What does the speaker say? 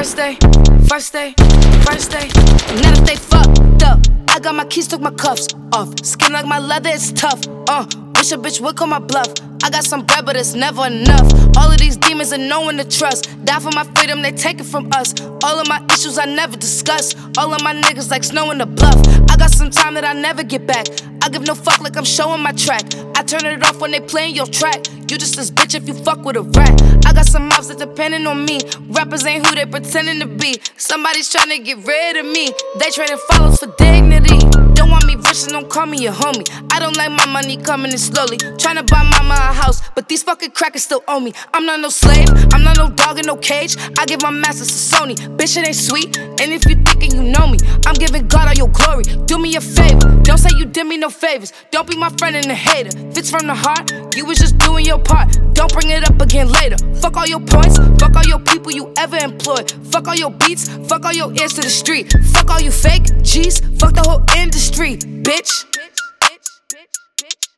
First day, first day, first day. Now that they fucked up, I got my keys, took my cuffs off. Skin like my leather, it's tough. Uh, wish a bitch would call my bluff. I got some bread, but it's never enough. All of these demons are no one to trust. Die for my freedom, they take it from us. All of my issues I never discuss. All of my niggas like snow in the bluff. I got some time that I never get back. I give no fuck like I'm showing my track. I turn it off when they playing your track. You just this bitch if you fuck with a rat. I got some mouths that depending on me. Rappers ain't who they pretending to be. Somebody's trying to get rid of me. They trading follows for dignity. Don't want and don't call me your homie. I don't like my money coming in slowly. Tryna buy mama a house, but these fucking crackers still owe me. I'm not no slave, I'm not no dog in no cage. I give my masters to Sony. Bitch, it ain't sweet. And if you thinking you know me, I'm giving God all your glory. Do me a favor, don't say you did me no favors. Don't be my friend and a hater. It's from the heart, you was just doing your part. Don't bring it up again later. Fuck all your points, fuck all your people you ever employed. Fuck all your beats, fuck all your ears to the street. Fuck all you fake G's, fuck the whole industry, bitch. bitch, bitch, bitch